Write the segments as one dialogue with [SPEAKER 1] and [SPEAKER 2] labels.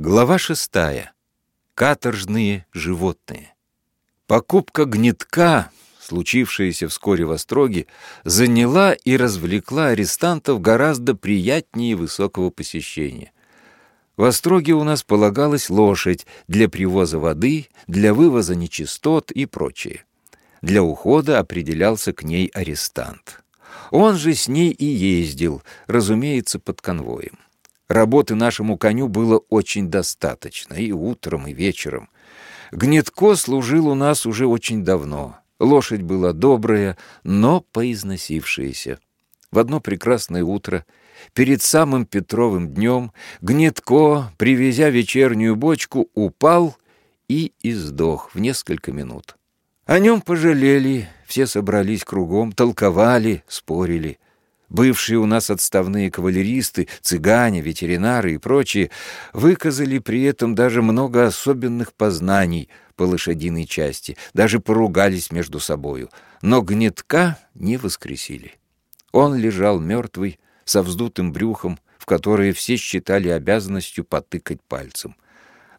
[SPEAKER 1] Глава шестая. Каторжные животные. Покупка гнетка, случившаяся вскоре в Остроге, заняла и развлекла арестантов гораздо приятнее высокого посещения. В Остроге у нас полагалась лошадь для привоза воды, для вывоза нечистот и прочее. Для ухода определялся к ней арестант. Он же с ней и ездил, разумеется, под конвоем. Работы нашему коню было очень достаточно, и утром, и вечером. Гнетко служил у нас уже очень давно. Лошадь была добрая, но поизносившаяся. В одно прекрасное утро, перед самым Петровым днем, Гнетко, привезя вечернюю бочку, упал и издох в несколько минут. О нем пожалели, все собрались кругом, толковали, спорили. Бывшие у нас отставные кавалеристы, цыгане, ветеринары и прочие выказали при этом даже много особенных познаний по лошадиной части, даже поругались между собою, но гнетка не воскресили. Он лежал мертвый, со вздутым брюхом, в которое все считали обязанностью потыкать пальцем.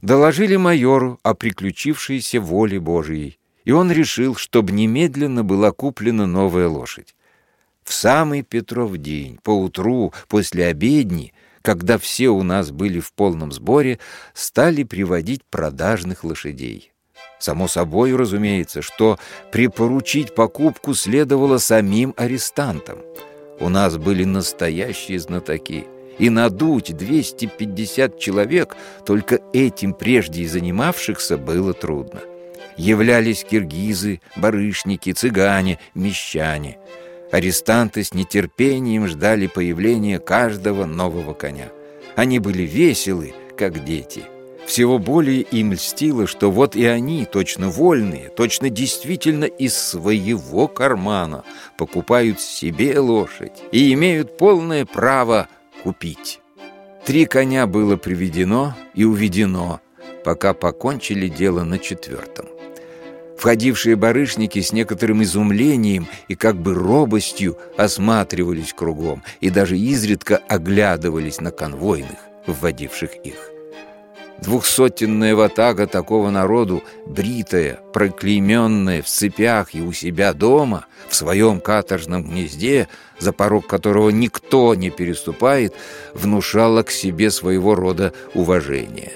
[SPEAKER 1] Доложили майору о приключившейся воле Божией, и он решил, чтобы немедленно была куплена новая лошадь. В самый Петров день, поутру, после обедни, когда все у нас были в полном сборе, стали приводить продажных лошадей. Само собой, разумеется, что припоручить покупку следовало самим арестантам. У нас были настоящие знатоки, и надуть 250 человек, только этим прежде и занимавшихся, было трудно. Являлись киргизы, барышники, цыгане, мещане — Арестанты с нетерпением ждали появления каждого нового коня. Они были веселы, как дети. Всего более им льстило, что вот и они, точно вольные, точно действительно из своего кармана, покупают себе лошадь и имеют полное право купить. Три коня было приведено и уведено, пока покончили дело на четвертом. Входившие барышники с некоторым изумлением и как бы робостью осматривались кругом и даже изредка оглядывались на конвойных, вводивших их. Двухсотенная ватага такого народу, бритая, проклейменная в цепях и у себя дома, в своем каторжном гнезде, за порог которого никто не переступает, внушала к себе своего рода уважение.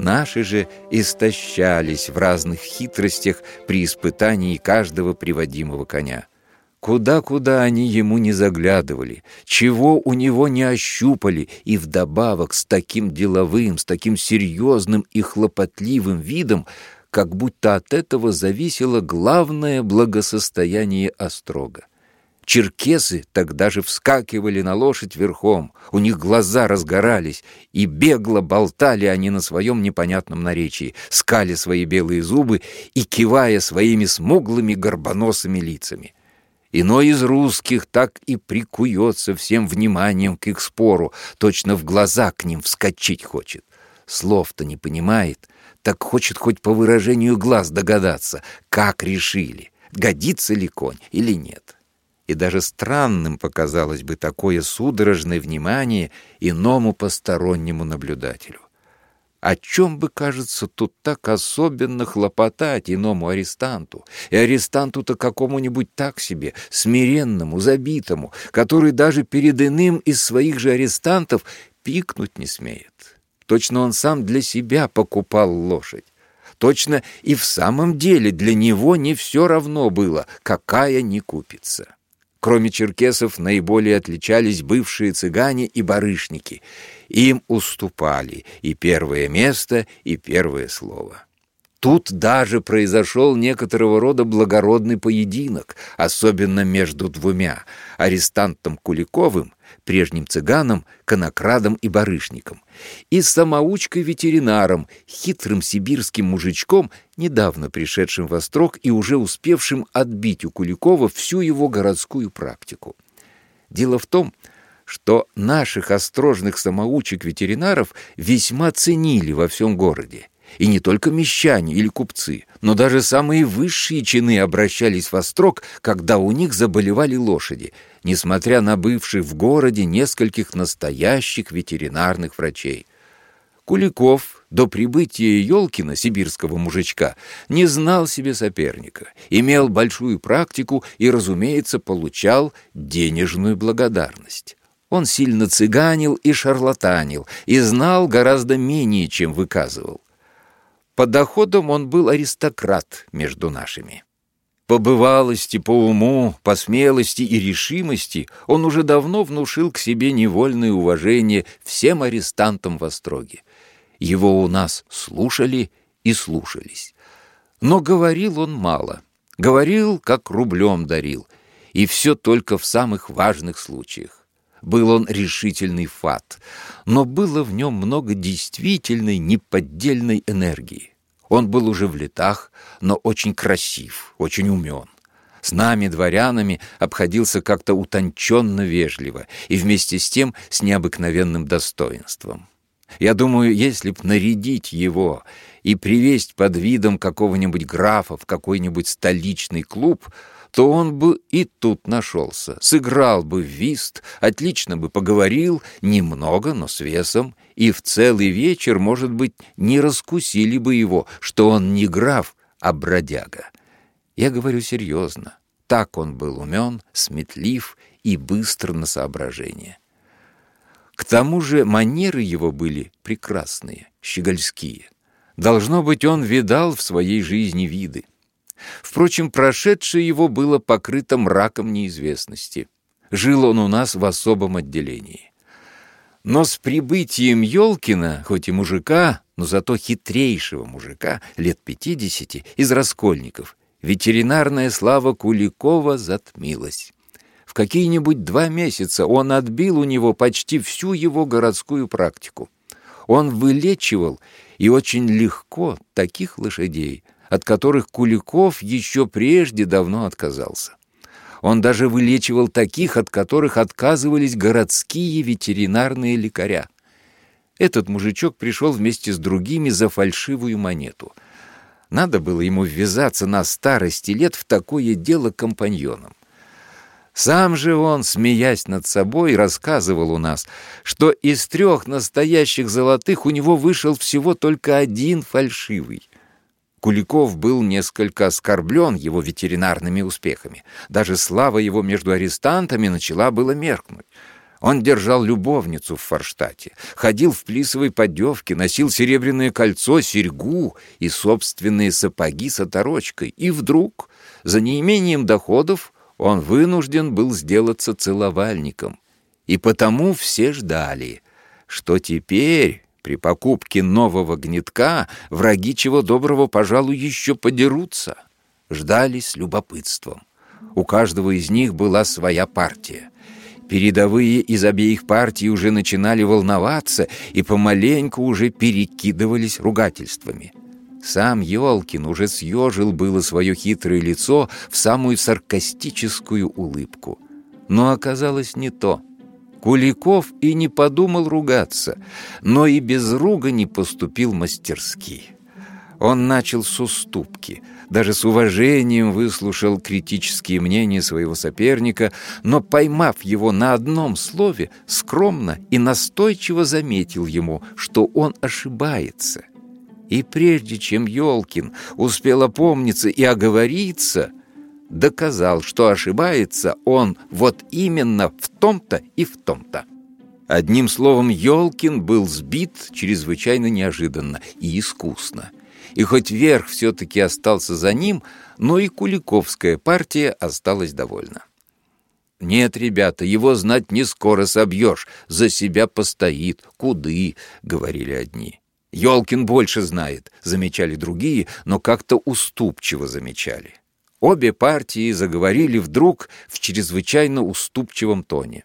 [SPEAKER 1] Наши же истощались в разных хитростях при испытании каждого приводимого коня. Куда-куда они ему не заглядывали, чего у него не ощупали, и вдобавок с таким деловым, с таким серьезным и хлопотливым видом, как будто от этого зависело главное благосостояние Острога. Черкесы тогда же вскакивали на лошадь верхом, у них глаза разгорались, и бегло болтали они на своем непонятном наречии, скали свои белые зубы и кивая своими смуглыми горбоносыми лицами. Иной из русских так и прикуется всем вниманием к их спору, точно в глаза к ним вскочить хочет. Слов-то не понимает, так хочет хоть по выражению глаз догадаться, как решили, годится ли конь или нет и даже странным показалось бы такое судорожное внимание иному постороннему наблюдателю. О чем бы, кажется, тут так особенно хлопотать иному арестанту, и арестанту-то какому-нибудь так себе, смиренному, забитому, который даже перед иным из своих же арестантов пикнуть не смеет. Точно он сам для себя покупал лошадь. Точно и в самом деле для него не все равно было, какая не купится. Кроме черкесов, наиболее отличались бывшие цыгане и барышники. Им уступали и первое место, и первое слово. Тут даже произошел некоторого рода благородный поединок, особенно между двумя — арестантом Куликовым прежним цыганом, конокрадом и барышником, и самоучкой-ветеринаром, хитрым сибирским мужичком, недавно пришедшим в Острог и уже успевшим отбить у Куликова всю его городскую практику. Дело в том, что наших острожных самоучек-ветеринаров весьма ценили во всем городе. И не только мещане или купцы, но даже самые высшие чины обращались в Острог, когда у них заболевали лошади, несмотря на бывших в городе нескольких настоящих ветеринарных врачей. Куликов до прибытия Ёлкина, сибирского мужичка, не знал себе соперника, имел большую практику и, разумеется, получал денежную благодарность. Он сильно цыганил и шарлатанил, и знал гораздо менее, чем выказывал. По доходам он был аристократ между нашими. По бывалости, по уму, по смелости и решимости он уже давно внушил к себе невольное уважение всем арестантам в Остроге. Его у нас слушали и слушались. Но говорил он мало. Говорил, как рублем дарил. И все только в самых важных случаях. Был он решительный фат, но было в нем много действительной, неподдельной энергии. Он был уже в летах, но очень красив, очень умен. С нами, дворянами, обходился как-то утонченно вежливо и вместе с тем с необыкновенным достоинством. Я думаю, если б нарядить его и привезть под видом какого-нибудь графа в какой-нибудь столичный клуб, то он бы и тут нашелся, сыграл бы вист, отлично бы поговорил, немного, но с весом, и в целый вечер, может быть, не раскусили бы его, что он не граф, а бродяга. Я говорю серьезно. Так он был умен, сметлив и быстр на соображение. К тому же манеры его были прекрасные, щегольские. Должно быть, он видал в своей жизни виды. Впрочем, прошедшее его было покрыто мраком неизвестности. Жил он у нас в особом отделении. Но с прибытием Ёлкина, хоть и мужика, но зато хитрейшего мужика, лет пятидесяти, из Раскольников, ветеринарная слава Куликова затмилась. В какие-нибудь два месяца он отбил у него почти всю его городскую практику. Он вылечивал и очень легко таких лошадей, от которых Куликов еще прежде давно отказался. Он даже вылечивал таких, от которых отказывались городские ветеринарные лекаря. Этот мужичок пришел вместе с другими за фальшивую монету. Надо было ему ввязаться на старости лет в такое дело компаньоном. Сам же он, смеясь над собой, рассказывал у нас, что из трех настоящих золотых у него вышел всего только один фальшивый. Куликов был несколько оскорблен его ветеринарными успехами. Даже слава его между арестантами начала было меркнуть. Он держал любовницу в Форштате, ходил в плисовой поддевке, носил серебряное кольцо, серьгу и собственные сапоги с оторочкой. И вдруг, за неимением доходов, он вынужден был сделаться целовальником. И потому все ждали, что теперь при покупке нового гнетка враги чего доброго, пожалуй, еще подерутся. Ждали с любопытством. У каждого из них была своя партия. Передовые из обеих партий уже начинали волноваться и помаленьку уже перекидывались ругательствами. Сам Ёлкин уже съежил было свое хитрое лицо в самую саркастическую улыбку. Но оказалось не то — Куликов и не подумал ругаться, но и без ругани поступил мастерски. Он начал с уступки, даже с уважением выслушал критические мнения своего соперника, но, поймав его на одном слове, скромно и настойчиво заметил ему, что он ошибается. И прежде чем Ёлкин успел опомниться и оговориться, доказал, что ошибается он вот именно в том-то и в том-то. Одним словом, Ёлкин был сбит чрезвычайно неожиданно и искусно. И хоть верх все-таки остался за ним, но и Куликовская партия осталась довольна. «Нет, ребята, его знать не скоро собьешь, за себя постоит, куды», — говорили одни. «Ёлкин больше знает», — замечали другие, но как-то уступчиво замечали. Обе партии заговорили вдруг в чрезвычайно уступчивом тоне.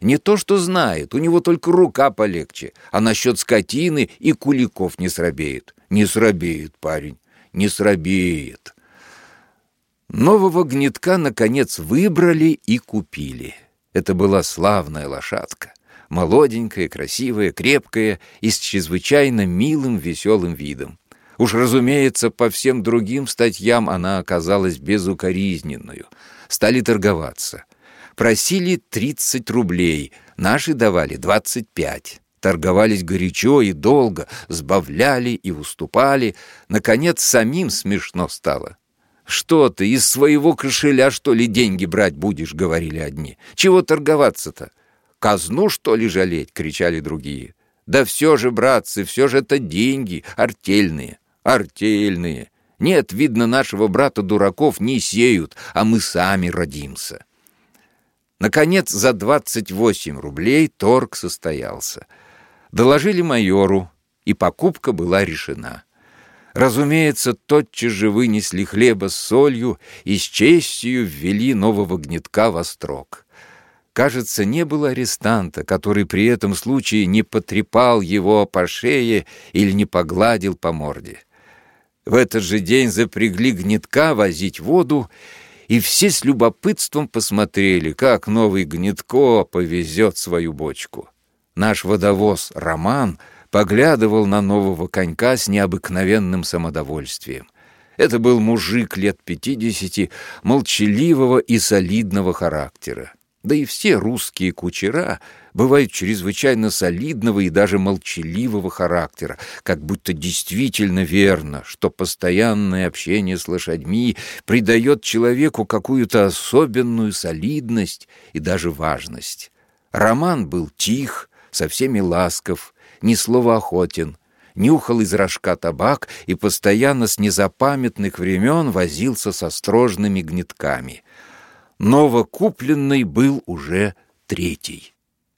[SPEAKER 1] Не то что знает, у него только рука полегче, а насчет скотины и куликов не срабеет. Не срабеет, парень, не срабеет. Нового гнетка, наконец, выбрали и купили. Это была славная лошадка. Молоденькая, красивая, крепкая и с чрезвычайно милым, веселым видом. Уж, разумеется, по всем другим статьям она оказалась безукоризненную. Стали торговаться. Просили 30 рублей, наши давали 25. торговались горячо и долго, сбавляли и уступали. Наконец, самим смешно стало. «Что ты, из своего кошеля, что ли, деньги брать будешь?» — говорили одни. «Чего торговаться-то? Казну, что ли, жалеть?» — кричали другие. «Да все же, братцы, все же это деньги, артельные, артельные. Нет, видно, нашего брата дураков не сеют, а мы сами родимся». Наконец, за 28 рублей торг состоялся. Доложили майору, и покупка была решена. Разумеется, тотчас же вынесли хлеба с солью и с честью ввели нового гнетка во строк. Кажется, не было арестанта, который при этом случае не потрепал его по шее или не погладил по морде. В этот же день запрягли гнетка возить воду, и все с любопытством посмотрели, как новый гнетко повезет свою бочку. Наш водовоз Роман — поглядывал на нового конька с необыкновенным самодовольствием. Это был мужик лет пятидесяти, молчаливого и солидного характера. Да и все русские кучера бывают чрезвычайно солидного и даже молчаливого характера, как будто действительно верно, что постоянное общение с лошадьми придает человеку какую-то особенную солидность и даже важность. Роман был тих, со всеми ласков, ни слова охотен, нюхал из рожка табак и постоянно с незапамятных времен возился со строжными гнетками. Новокупленный был уже третий.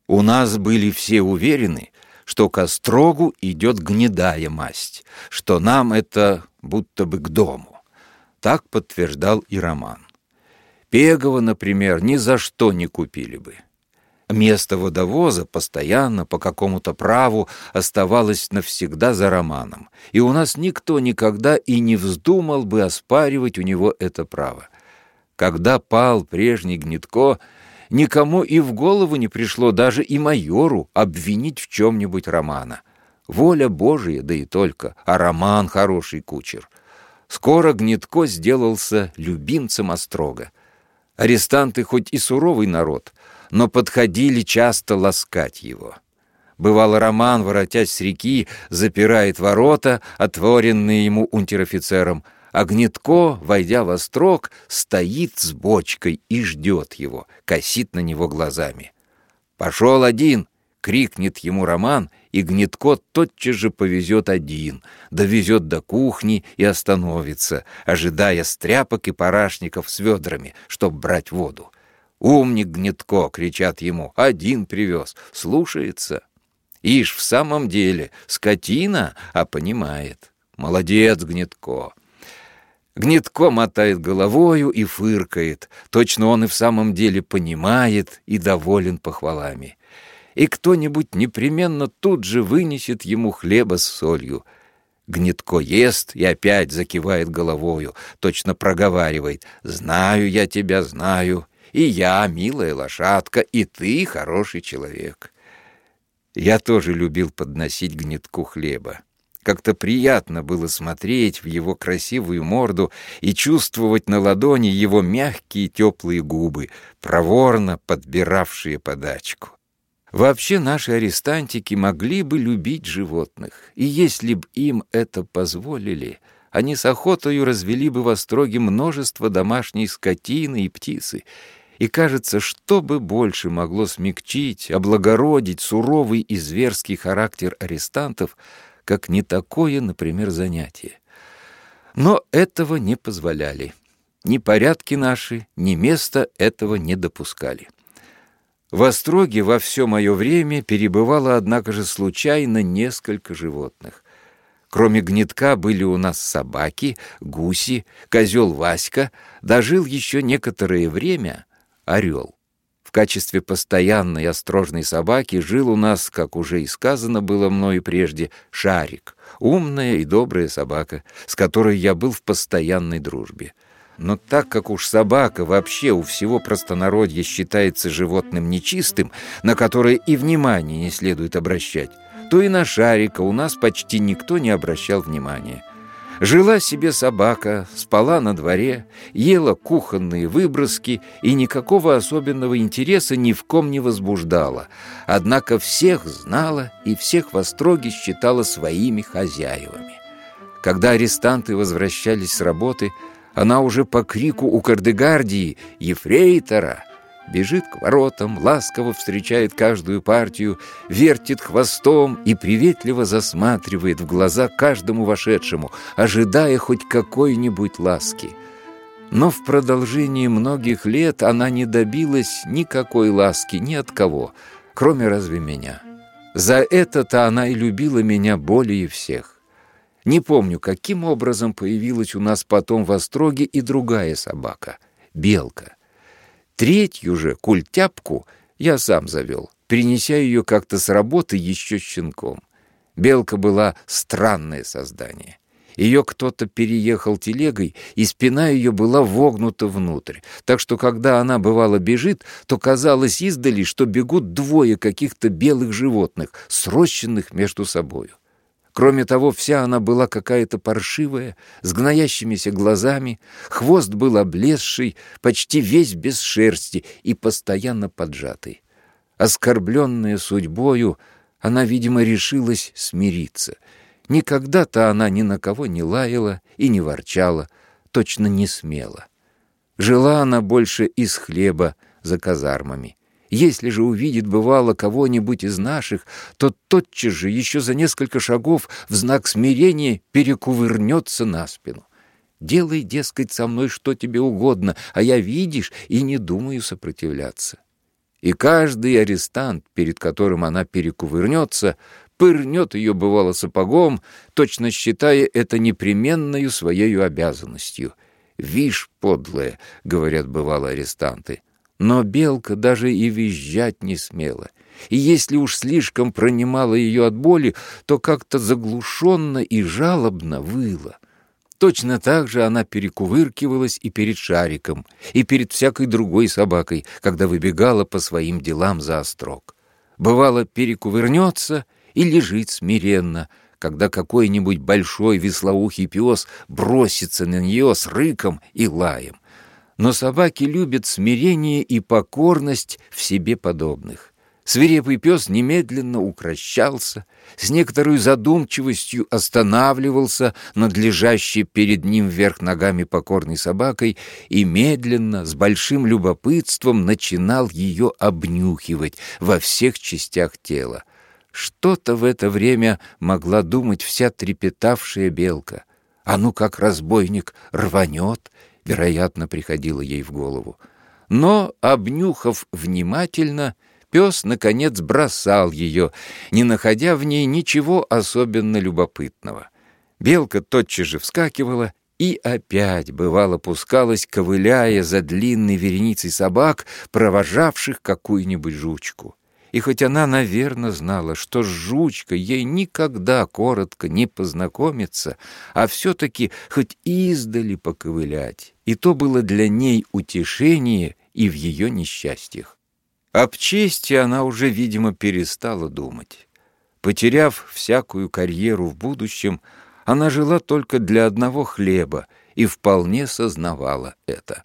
[SPEAKER 1] У нас были все уверены, что к острогу идет гнедая масть, что нам это будто бы к дому. Так подтверждал и Роман. Пегова, например, ни за что не купили бы. Место водовоза постоянно по какому-то праву оставалось навсегда за Романом, и у нас никто никогда и не вздумал бы оспаривать у него это право. Когда пал прежний Гнетко, никому и в голову не пришло даже и майору обвинить в чем-нибудь Романа. Воля Божия, да и только, а Роман хороший кучер. Скоро Гнетко сделался любимцем Острога. Арестанты хоть и суровый народ, но подходили часто ласкать его. Бывало, Роман, воротясь с реки, запирает ворота, отворенные ему унтер-офицером, а Гнетко, войдя во строк, стоит с бочкой и ждет его, косит на него глазами. «Пошел один!» — крикнет ему Роман, и Гнетко тотчас же повезет один, довезет до кухни и остановится, ожидая стряпок и парашников с ведрами, чтоб брать воду. «Умник Гнетко!» — кричат ему. «Один привез. Слушается». Ишь, в самом деле, скотина, а понимает. Молодец, Гнетко. Гнетко мотает головою и фыркает. Точно он и в самом деле понимает и доволен похвалами. И кто-нибудь непременно тут же вынесет ему хлеба с солью. Гнетко ест и опять закивает головою, точно проговаривает «Знаю я тебя, знаю, и я, милая лошадка, и ты хороший человек. Я тоже любил подносить гнетку хлеба. Как-то приятно было смотреть в его красивую морду и чувствовать на ладони его мягкие теплые губы, проворно подбиравшие подачку. Вообще наши арестантики могли бы любить животных, и если б им это позволили, они с охотою развели бы во строге множество домашней скотины и птицы, и кажется, что бы больше могло смягчить, облагородить суровый и зверский характер арестантов, как не такое, например, занятие. Но этого не позволяли. Ни порядки наши, ни место этого не допускали. В Остроге во все мое время перебывало, однако же, случайно несколько животных. Кроме гнетка были у нас собаки, гуси, козел Васька, дожил еще некоторое время — орел. Качестве постоянной острожной собаки жил у нас, как уже и сказано было мною прежде, Шарик, умная и добрая собака, с которой я был в постоянной дружбе. Но так как уж собака вообще у всего простонародья считается животным нечистым, на которое и внимания не следует обращать, то и на Шарика у нас почти никто не обращал внимания. Жила себе собака, спала на дворе, ела кухонные выброски и никакого особенного интереса ни в ком не возбуждала. Однако всех знала и всех в Остроге считала своими хозяевами. Когда арестанты возвращались с работы, она уже по крику у Кардегардии «Ефрейтора!» Бежит к воротам, ласково встречает каждую партию, вертит хвостом и приветливо засматривает в глаза каждому вошедшему, ожидая хоть какой-нибудь ласки. Но в продолжении многих лет она не добилась никакой ласки ни от кого, кроме разве меня. За это-то она и любила меня более всех. Не помню, каким образом появилась у нас потом в Остроге и другая собака — белка. Третью же, культяпку, я сам завел, принеся ее как-то с работы еще щенком. Белка была странное создание. Ее кто-то переехал телегой, и спина ее была вогнута внутрь, так что, когда она, бывало, бежит, то казалось издали, что бегут двое каких-то белых животных, срощенных между собою. Кроме того, вся она была какая-то паршивая, с гноящимися глазами, хвост был облезший, почти весь без шерсти и постоянно поджатый. Оскорбленная судьбою, она, видимо, решилась смириться. Никогда-то она ни на кого не лаяла и не ворчала, точно не смела. Жила она больше из хлеба за казармами. Если же увидит, бывало, кого-нибудь из наших, то тотчас же, еще за несколько шагов, в знак смирения перекувырнется на спину. Делай, дескать, со мной что тебе угодно, а я, видишь, и не думаю сопротивляться. И каждый арестант, перед которым она перекувырнется, пырнет ее, бывало, сапогом, точно считая это непременною своей обязанностью. «Вишь, подлая», — говорят бывало арестанты, но белка даже и визжать не смела. И если уж слишком пронимала ее от боли, то как-то заглушенно и жалобно выла. Точно так же она перекувыркивалась и перед шариком, и перед всякой другой собакой, когда выбегала по своим делам за острог. Бывало, перекувырнется и лежит смиренно, когда какой-нибудь большой веслоухий пес бросится на нее с рыком и лаем но собаки любят смирение и покорность в себе подобных. Свирепый пес немедленно укращался, с некоторой задумчивостью останавливался над лежащей перед ним вверх ногами покорной собакой и медленно, с большим любопытством начинал ее обнюхивать во всех частях тела. Что-то в это время могла думать вся трепетавшая белка. А ну как разбойник рванет — вероятно, приходило ей в голову. Но, обнюхав внимательно, пес, наконец, бросал ее, не находя в ней ничего особенно любопытного. Белка тотчас же вскакивала и опять, бывало, пускалась, ковыляя за длинной вереницей собак, провожавших какую-нибудь жучку. И хоть она, наверное, знала, что с жучкой ей никогда коротко не познакомиться, а все-таки хоть издали поковылять, и то было для ней утешение и в ее несчастьях. Об чести она уже, видимо, перестала думать. Потеряв всякую карьеру в будущем, она жила только для одного хлеба и вполне сознавала это.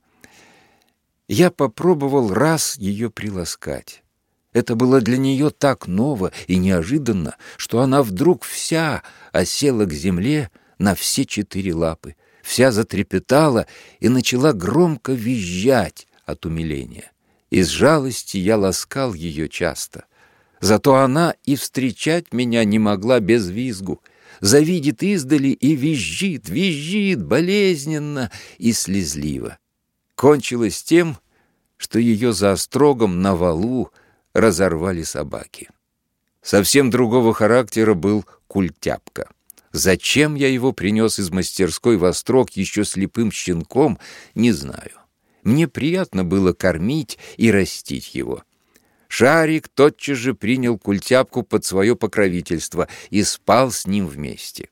[SPEAKER 1] Я попробовал раз ее приласкать. Это было для нее так ново и неожиданно, что она вдруг вся осела к земле на все четыре лапы, вся затрепетала и начала громко визжать от умиления. Из жалости я ласкал ее часто. Зато она и встречать меня не могла без визгу. Завидит издали и визжит, визжит болезненно и слезливо. Кончилось тем, что ее за острогом на валу разорвали собаки. Совсем другого характера был культяпка. Зачем я его принес из мастерской во строк еще слепым щенком, не знаю. Мне приятно было кормить и растить его. Шарик тотчас же принял культяпку под свое покровительство и спал с ним вместе.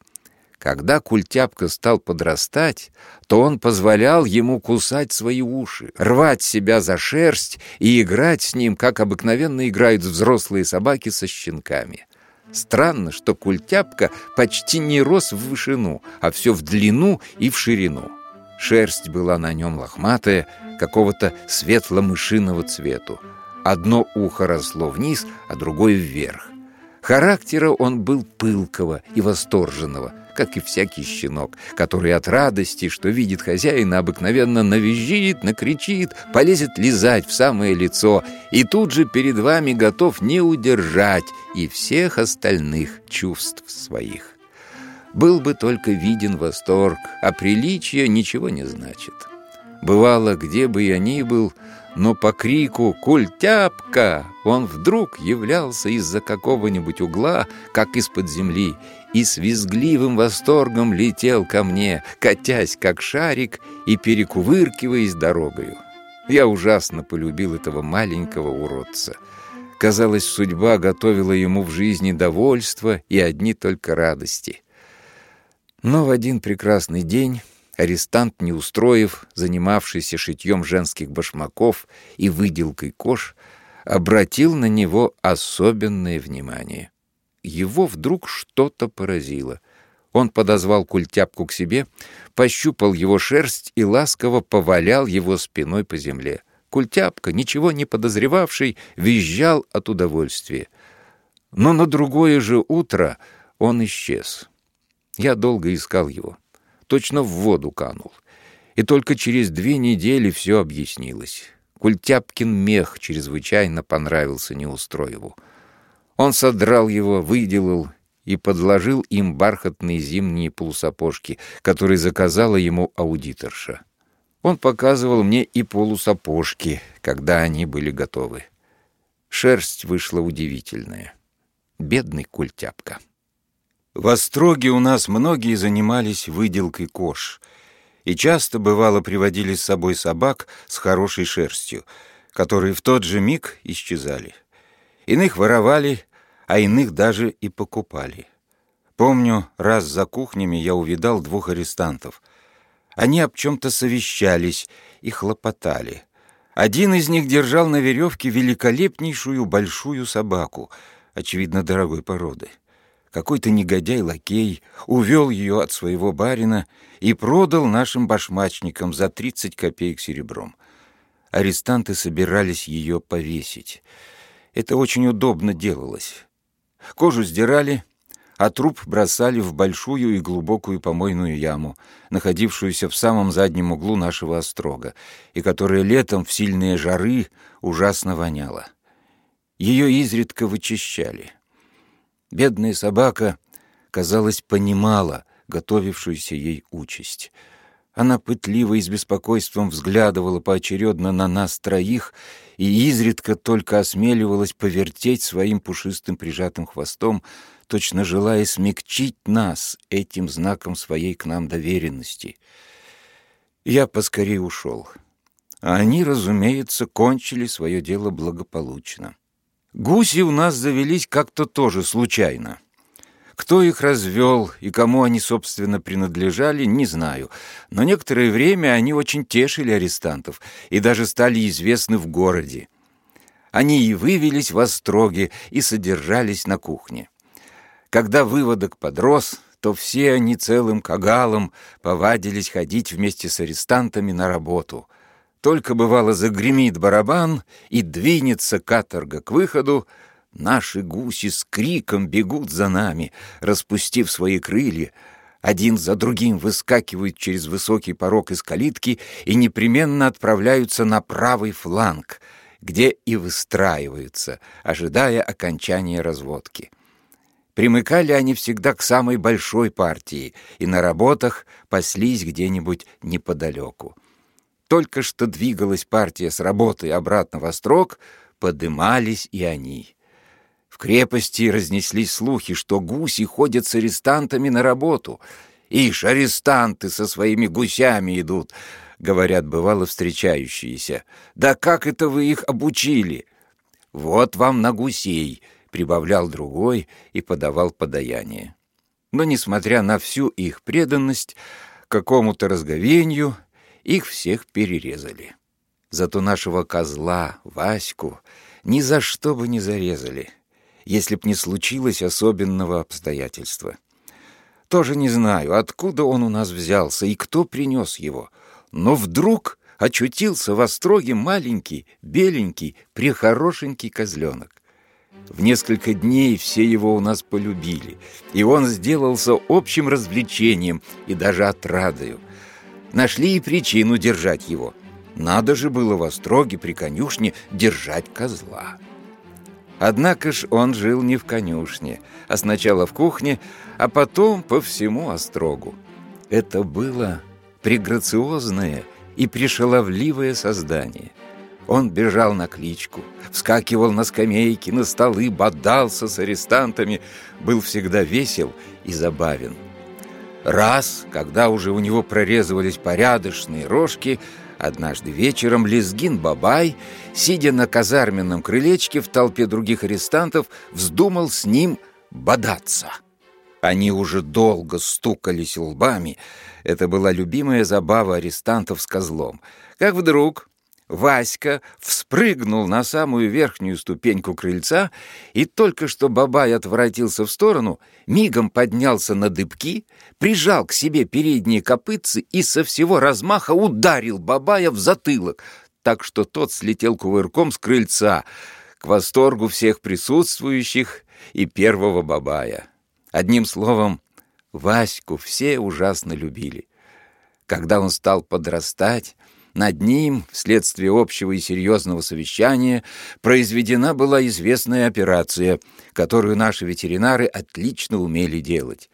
[SPEAKER 1] Когда культяпка стал подрастать, то он позволял ему кусать свои уши, рвать себя за шерсть и играть с ним, как обыкновенно играют взрослые собаки со щенками. Странно, что культяпка почти не рос в вышину, а все в длину и в ширину. Шерсть была на нем лохматая, какого-то светло-мышиного цвету. Одно ухо росло вниз, а другое вверх. Характера он был пылкого и восторженного, как и всякий щенок, который от радости, что видит хозяина, обыкновенно навизжит, накричит, полезет лизать в самое лицо и тут же перед вами готов не удержать и всех остальных чувств своих. Был бы только виден восторг, а приличие ничего не значит. Бывало, где бы я ни был, но по крику «Культяпка!» он вдруг являлся из-за какого-нибудь угла, как из-под земли, и с визгливым восторгом летел ко мне, катясь как шарик и перекувыркиваясь дорогою. Я ужасно полюбил этого маленького уродца. Казалось, судьба готовила ему в жизни довольство и одни только радости. Но в один прекрасный день арестант, не устроив, занимавшийся шитьем женских башмаков и выделкой кож, обратил на него особенное внимание. Его вдруг что-то поразило. Он подозвал культяпку к себе, пощупал его шерсть и ласково повалял его спиной по земле. Культяпка, ничего не подозревавший, визжал от удовольствия. Но на другое же утро он исчез. Я долго искал его точно в воду канул. И только через две недели все объяснилось. Культяпкин мех чрезвычайно понравился Неустроеву. Он содрал его, выделал и подложил им бархатные зимние полусапожки, которые заказала ему аудиторша. Он показывал мне и полусапожки, когда они были готовы. Шерсть вышла удивительная. Бедный культяпка. В Остроге у нас многие занимались выделкой кож, и часто, бывало, приводили с собой собак с хорошей шерстью, которые в тот же миг исчезали. Иных воровали, а иных даже и покупали. Помню, раз за кухнями я увидал двух арестантов. Они об чем-то совещались и хлопотали. Один из них держал на веревке великолепнейшую большую собаку, очевидно, дорогой породы. Какой-то негодяй-лакей увел ее от своего барина и продал нашим башмачникам за 30 копеек серебром. Арестанты собирались ее повесить. Это очень удобно делалось. Кожу сдирали, а труп бросали в большую и глубокую помойную яму, находившуюся в самом заднем углу нашего острога, и которая летом в сильные жары ужасно воняла. Ее изредка вычищали — Бедная собака, казалось, понимала готовившуюся ей участь. Она пытливо и с беспокойством взглядывала поочередно на нас троих и изредка только осмеливалась повертеть своим пушистым прижатым хвостом, точно желая смягчить нас этим знаком своей к нам доверенности. Я поскорее ушел. А они, разумеется, кончили свое дело благополучно. Гуси у нас завелись как-то тоже случайно. Кто их развел и кому они, собственно, принадлежали, не знаю. Но некоторое время они очень тешили арестантов и даже стали известны в городе. Они и вывелись в остроге и содержались на кухне. Когда выводок подрос, то все они целым кагалом повадились ходить вместе с арестантами на работу — только бывало загремит барабан и двинется каторга к выходу, наши гуси с криком бегут за нами, распустив свои крылья, один за другим выскакивают через высокий порог из калитки и непременно отправляются на правый фланг, где и выстраиваются, ожидая окончания разводки. Примыкали они всегда к самой большой партии и на работах паслись где-нибудь неподалеку. Только что двигалась партия с работы обратно во строк, подымались и они. В крепости разнеслись слухи, что гуси ходят с арестантами на работу. Ишь, арестанты со своими гусями идут, говорят бывало встречающиеся. Да как это вы их обучили? Вот вам на гусей, прибавлял другой и подавал подаяние. Но, несмотря на всю их преданность какому-то разговению, их всех перерезали. Зато нашего козла, Ваську, ни за что бы не зарезали. если б не случилось особенного обстоятельства. Тоже не знаю, откуда он у нас взялся и кто принес его. Но вдруг очутился в остроге маленький, беленький, прихорошенький козленок. В несколько дней все его у нас полюбили, и он сделался общим развлечением и даже отрадою. Нашли и причину держать его. Надо же было в остроге при конюшне держать козла. Однако ж он жил не в конюшне, а сначала в кухне, а потом по всему острогу. Это было преграциозное и пришаловливое создание. Он бежал на кличку, вскакивал на скамейки, на столы, бодался с арестантами, был всегда весел и забавен. Раз, когда уже у него прорезывались порядочные рожки, однажды вечером Лезгин Бабай, сидя на казарменном крылечке в толпе других арестантов, вздумал с ним бодаться. Они уже долго стукались лбами. Это была любимая забава арестантов с козлом. Как вдруг Васька вспрыгнул на самую верхнюю ступеньку крыльца, и только что Бабай отворотился в сторону, мигом поднялся на дыбки, прижал к себе передние копытцы и со всего размаха ударил Бабая в затылок, так что тот слетел кувырком с крыльца, к восторгу всех присутствующих и первого Бабая. Одним словом, Ваську все ужасно любили. Когда он стал подрастать, над ним, вследствие общего и серьезного совещания, произведена была известная операция, которую наши ветеринары отлично умели делать.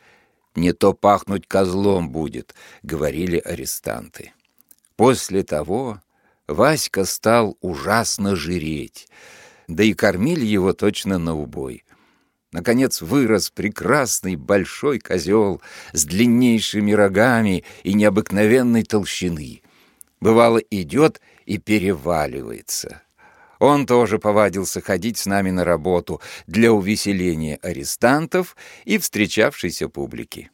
[SPEAKER 1] «Не то пахнуть козлом будет», — говорили арестанты. После того Васька стал ужасно жиреть, да и кормили его точно на убой. Наконец вырос прекрасный большой козел с длиннейшими рогами и необыкновенной толщины. Бывало, идет и переваливается. Он тоже повадился ходить с нами на работу для увеселения арестантов и встречавшейся публики.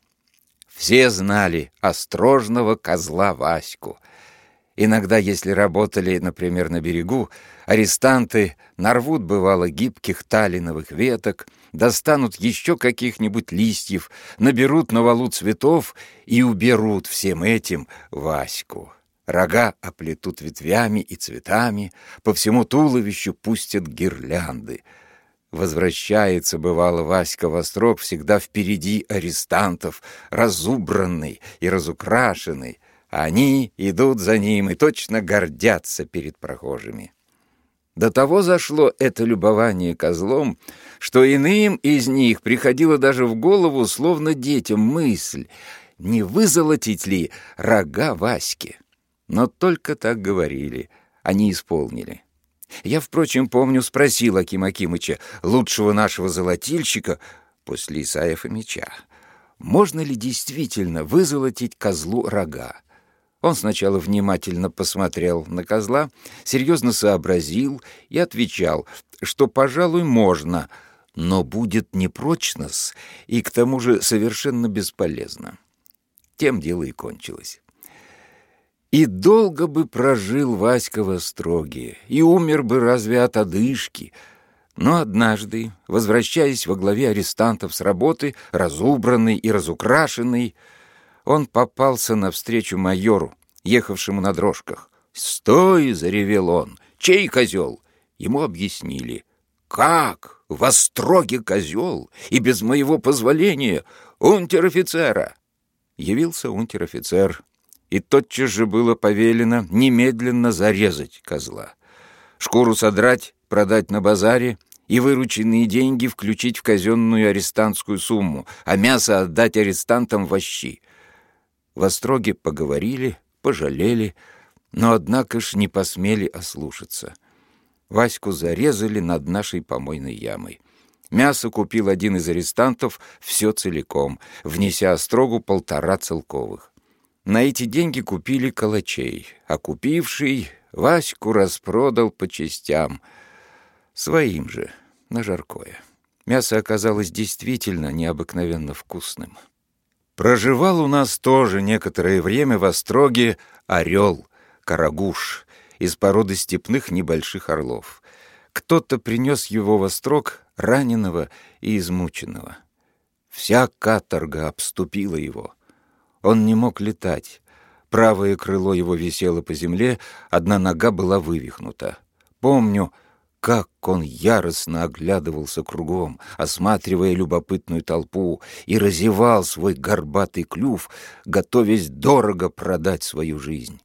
[SPEAKER 1] Все знали острожного козла Ваську. Иногда, если работали, например, на берегу, арестанты нарвут, бывало, гибких талиновых веток, достанут еще каких-нибудь листьев, наберут на валу цветов и уберут всем этим Ваську. Рога оплетут ветвями и цветами, по всему туловищу пустят гирлянды. Возвращается, бывало, Васька Вострок всегда впереди арестантов, разубранный и разукрашенный, они идут за ним и точно гордятся перед прохожими. До того зашло это любование козлом, что иным из них приходило даже в голову, словно детям, мысль, не вызолотить ли рога Ваське. Но только так говорили, они исполнили. Я, впрочем, помню, спросил Аким Акимыча, лучшего нашего золотильщика, после Исаия меча, можно ли действительно вызолотить козлу рога. Он сначала внимательно посмотрел на козла, серьезно сообразил и отвечал, что, пожалуй, можно, но будет непрочно и к тому же совершенно бесполезно. Тем дело и кончилось. И долго бы прожил Васька в Остроге, и умер бы разве от одышки. Но однажды, возвращаясь во главе арестантов с работы, разубранный и разукрашенный, он попался навстречу майору, ехавшему на дрожках. «Стой!» — заревел он. «Чей козел?» Ему объяснили. «Как? В Остроге козел? И без моего позволения? Унтер-офицера!» Явился унтер-офицер, и тотчас же было повелено немедленно зарезать козла. Шкуру содрать, продать на базаре и вырученные деньги включить в казенную арестантскую сумму, а мясо отдать арестантам в щи. В Остроге поговорили, пожалели, но, однако ж, не посмели ослушаться. Ваську зарезали над нашей помойной ямой. Мясо купил один из арестантов все целиком, внеся Острогу полтора целковых. На эти деньги купили калачей, а купивший Ваську распродал по частям. Своим же, на жаркое. Мясо оказалось действительно необыкновенно вкусным. Проживал у нас тоже некоторое время в Остроге орел, карагуш, из породы степных небольших орлов. Кто-то принес его в Острог раненого и измученного. Вся каторга обступила его. Он не мог летать. Правое крыло его висело по земле, одна нога была вывихнута. Помню, как он яростно оглядывался кругом, осматривая любопытную толпу, и разевал свой горбатый клюв, готовясь дорого продать свою жизнь.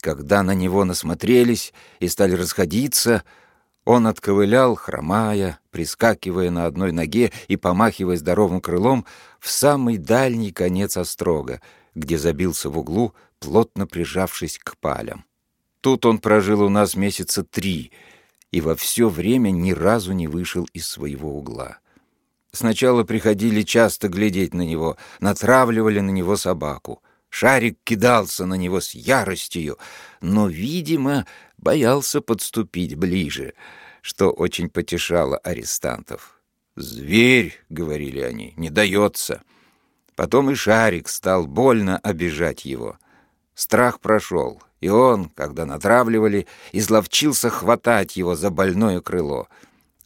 [SPEAKER 1] Когда на него насмотрелись и стали расходиться, он отковылял, хромая, прискакивая на одной ноге и помахивая здоровым крылом в самый дальний конец острога, где забился в углу, плотно прижавшись к палям. Тут он прожил у нас месяца три и во все время ни разу не вышел из своего угла. Сначала приходили часто глядеть на него, натравливали на него собаку. Шарик кидался на него с яростью, но, видимо, боялся подступить ближе, что очень потешало арестантов. «Зверь», — говорили они, — «не дается». Потом и Шарик стал больно обижать его. Страх прошел, и он, когда натравливали, изловчился хватать его за больное крыло.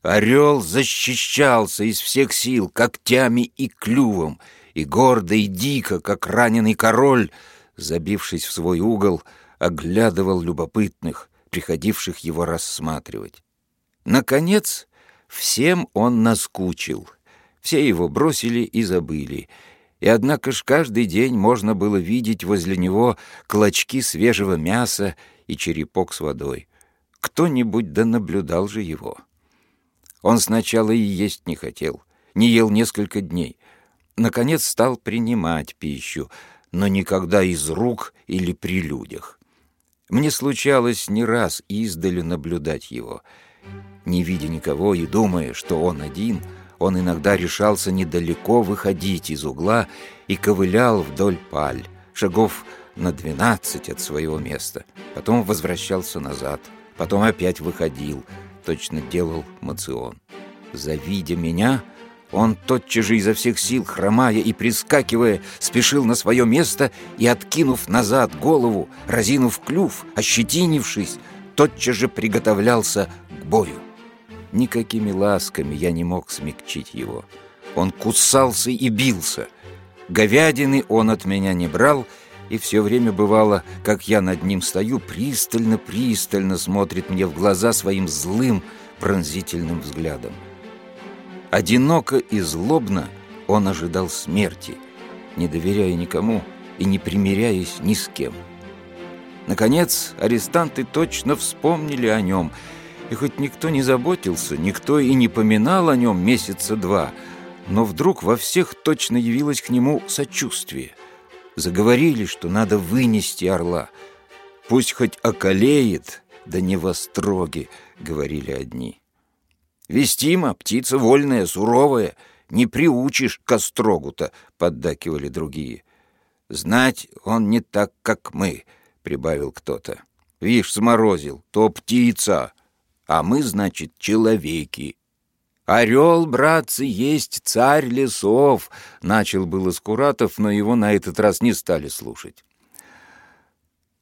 [SPEAKER 1] Орел защищался из всех сил когтями и клювом, и гордо и дико, как раненый король, забившись в свой угол, оглядывал любопытных, приходивших его рассматривать. Наконец, всем он наскучил. Все его бросили и забыли, и однако ж каждый день можно было видеть возле него клочки свежего мяса и черепок с водой. Кто-нибудь да наблюдал же его. Он сначала и есть не хотел, не ел несколько дней. Наконец стал принимать пищу, но никогда из рук или при людях. Мне случалось не раз издали наблюдать его. Не видя никого и думая, что он один — он иногда решался недалеко выходить из угла и ковылял вдоль паль, шагов на двенадцать от своего места. Потом возвращался назад, потом опять выходил, точно делал мацион. Завидя меня, он тотчас же изо всех сил, хромая и прискакивая, спешил на свое место и, откинув назад голову, разинув клюв, ощетинившись, тотчас же приготовлялся к бою. Никакими ласками я не мог смягчить его. Он кусался и бился. Говядины он от меня не брал, и все время бывало, как я над ним стою, пристально-пристально смотрит мне в глаза своим злым, пронзительным взглядом. Одиноко и злобно он ожидал смерти, не доверяя никому и не примиряясь ни с кем. Наконец, арестанты точно вспомнили о нем — и хоть никто не заботился, никто и не поминал о нем месяца два, но вдруг во всех точно явилось к нему сочувствие. Заговорили, что надо вынести орла. Пусть хоть околеет, да не во строге, говорили одни. Вестима, птица вольная, суровая, не приучишь к острогу-то, поддакивали другие. Знать он не так, как мы, прибавил кто-то. Вишь, сморозил, то птица, а мы, значит, человеки. «Орел, братцы, есть царь лесов!» — начал было Скуратов, но его на этот раз не стали слушать.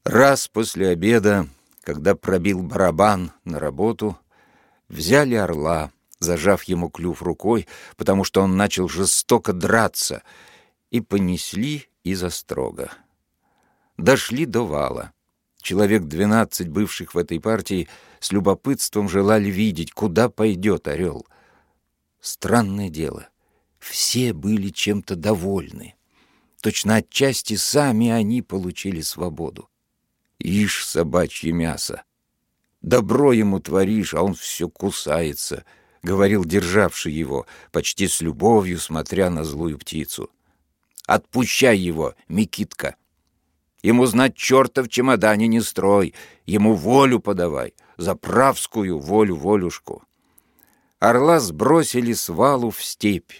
[SPEAKER 1] Раз после обеда, когда пробил барабан на работу, взяли орла, зажав ему клюв рукой, потому что он начал жестоко драться, и понесли из острога. Дошли до вала. Человек двенадцать бывших в этой партии с любопытством желали видеть, куда пойдет орел. Странное дело, все были чем-то довольны. Точно отчасти сами они получили свободу. Ишь, собачье мясо! Добро ему творишь, а он все кусается, — говорил державший его, почти с любовью, смотря на злую птицу. «Отпущай его, Микитка!» Ему знать черта в чемодане не строй, ему волю подавай, заправскую волю-волюшку. Орла сбросили с валу в степь.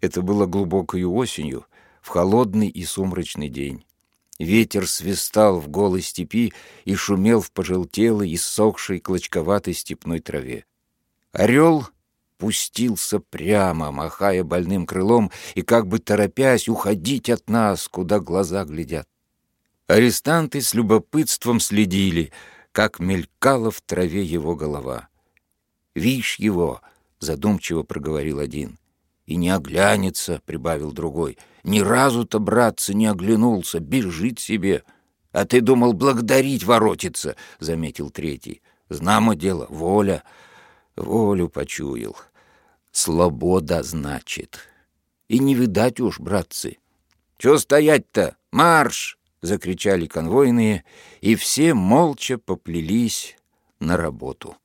[SPEAKER 1] Это было глубокою осенью, в холодный и сумрачный день. Ветер свистал в голой степи и шумел в пожелтелой и сохшей клочковатой степной траве. Орел пустился прямо, махая больным крылом и как бы торопясь уходить от нас, куда глаза глядят. Арестанты с любопытством следили, как мелькала в траве его голова. «Вишь его!» — задумчиво проговорил один. «И не оглянется», — прибавил другой. «Ни разу-то, братцы, не оглянулся, бежит себе». «А ты думал, благодарить воротиться», — заметил третий. «Знамо дело, воля». Волю почуял. «Слобода, значит». И не видать уж, братцы. «Чё стоять-то? Марш!» — закричали конвойные, и все молча поплелись на работу.